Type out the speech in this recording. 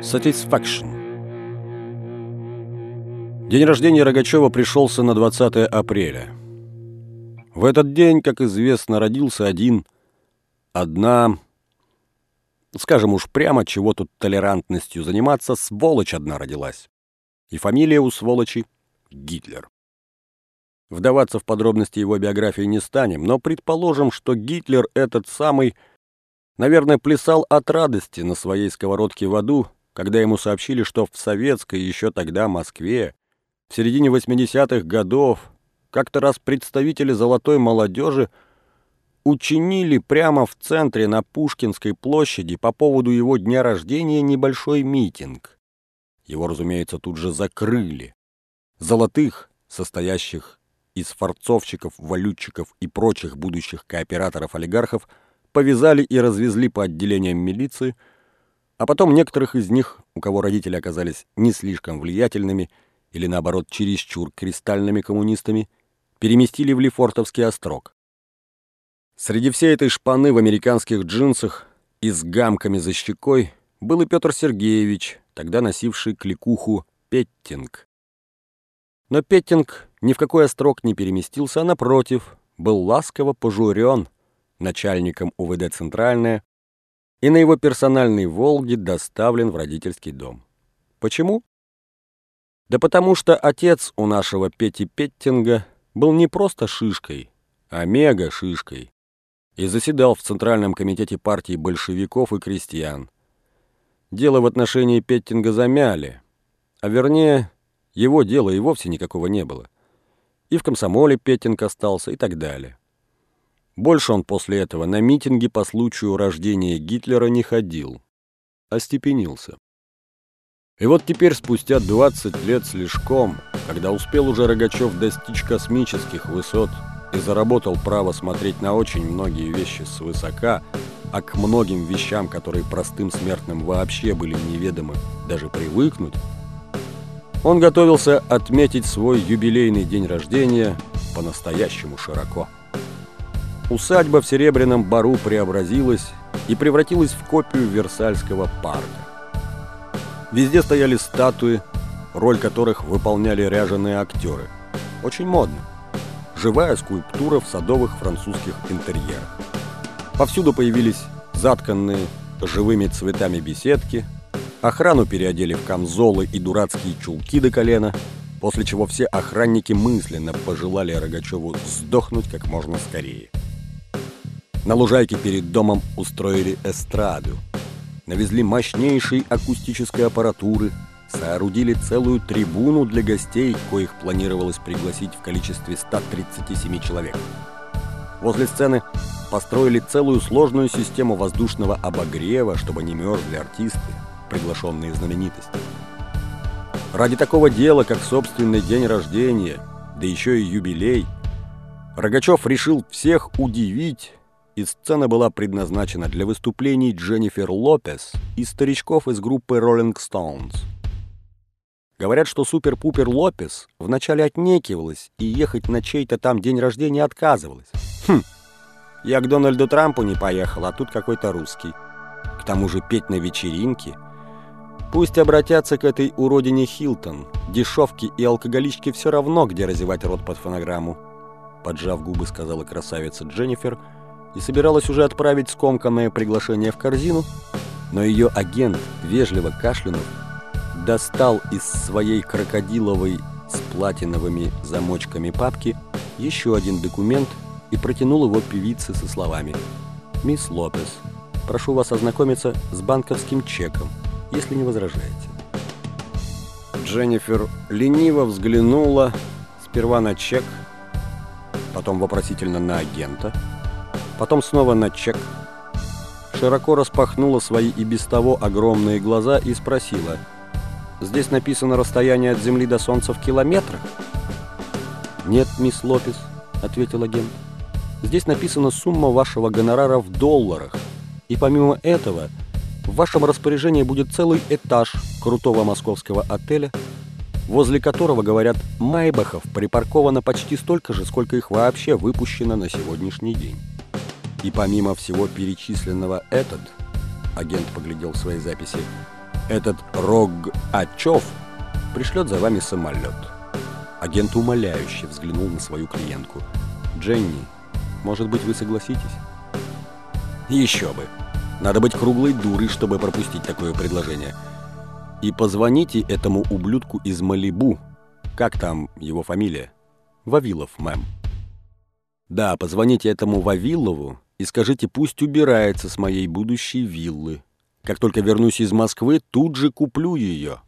Satisfaction. День рождения Рогачева пришелся на 20 апреля. В этот день, как известно, родился один, одна, скажем уж прямо, чего тут толерантностью заниматься, сволочь одна родилась. И фамилия у сволочи — Гитлер. Вдаваться в подробности его биографии не станем, но предположим, что Гитлер этот самый, наверное, плясал от радости на своей сковородке в аду, когда ему сообщили, что в советской еще тогда Москве в середине 80-х годов как-то раз представители золотой молодежи учинили прямо в центре на Пушкинской площади по поводу его дня рождения небольшой митинг. Его, разумеется, тут же закрыли. Золотых, состоящих из форцовщиков, валютчиков и прочих будущих кооператоров-олигархов, повязали и развезли по отделениям милиции, а потом некоторых из них, у кого родители оказались не слишком влиятельными, или наоборот чересчур кристальными коммунистами, переместили в Лефортовский острог. Среди всей этой шпаны в американских джинсах и с гамками за щекой был и Петр Сергеевич, тогда носивший кликуху Петтинг. Но Петтинг ни в какой острог не переместился, а напротив, был ласково пожурен начальником УВД «Центральная» и на его персональной «Волге» доставлен в родительский дом. Почему? Да потому что отец у нашего Пети Петтинга был не просто шишкой, а мега-шишкой, и заседал в Центральном комитете партии большевиков и крестьян. Дело в отношении Петтинга замяли, а вернее, его дела и вовсе никакого не было. И в комсомоле Петтинг остался и так далее. Больше он после этого на митинги по случаю рождения Гитлера не ходил, остепенился. И вот теперь, спустя 20 лет слишком, когда успел уже Рогачев достичь космических высот и заработал право смотреть на очень многие вещи свысока, а к многим вещам, которые простым смертным вообще были неведомы, даже привыкнуть, он готовился отметить свой юбилейный день рождения по-настоящему широко. Усадьба в Серебряном Бару преобразилась и превратилась в копию Версальского парка. Везде стояли статуи, роль которых выполняли ряженые актеры. Очень модно. Живая скульптура в садовых французских интерьерах. Повсюду появились затканные живыми цветами беседки, охрану переодели в камзолы и дурацкие чулки до колена, после чего все охранники мысленно пожелали Рогачеву сдохнуть как можно скорее. На лужайке перед домом устроили эстраду – навезли мощнейшей акустической аппаратуры, соорудили целую трибуну для гостей, коих планировалось пригласить в количестве 137 человек. Возле сцены построили целую сложную систему воздушного обогрева, чтобы не мерзли артисты, приглашенные знаменитости. Ради такого дела, как собственный день рождения, да еще и юбилей, Рогачев решил всех удивить и сцена была предназначена для выступлений Дженнифер Лопес и старичков из группы Rolling Stones. Говорят, что Супер-Пупер Лопес вначале отнекивалась и ехать на чей-то там день рождения отказывалась. Хм, я к Дональду Трампу не поехал, а тут какой-то русский. К тому же петь на вечеринке. Пусть обратятся к этой уродине Хилтон. Дешевки и алкоголички все равно, где разевать рот под фонограмму. Поджав губы, сказала красавица Дженнифер – и собиралась уже отправить скомканное приглашение в корзину, но ее агент, вежливо кашлянув, достал из своей крокодиловой с платиновыми замочками папки еще один документ и протянул его певице со словами «Мисс Лопес, прошу вас ознакомиться с банковским чеком, если не возражаете». Дженнифер лениво взглянула сперва на чек, потом вопросительно на агента – потом снова на чек. Широко распахнула свои и без того огромные глаза и спросила, «Здесь написано расстояние от Земли до Солнца в километрах?» «Нет, мисс Лопес», — ответил агент. «Здесь написана сумма вашего гонорара в долларах, и помимо этого в вашем распоряжении будет целый этаж крутого московского отеля, возле которого, говорят, майбахов припарковано почти столько же, сколько их вообще выпущено на сегодняшний день. И помимо всего перечисленного этот, агент поглядел в свои записи, Этот Рог Ачев пришлет за вами самолет. Агент умоляюще взглянул на свою клиентку. «Дженни, может быть, вы согласитесь?» «Еще бы! Надо быть круглой дурой, чтобы пропустить такое предложение. И позвоните этому ублюдку из Малибу. Как там его фамилия?» «Вавилов, мэм». «Да, позвоните этому Вавилову и скажите, пусть убирается с моей будущей виллы. Как только вернусь из Москвы, тут же куплю ее».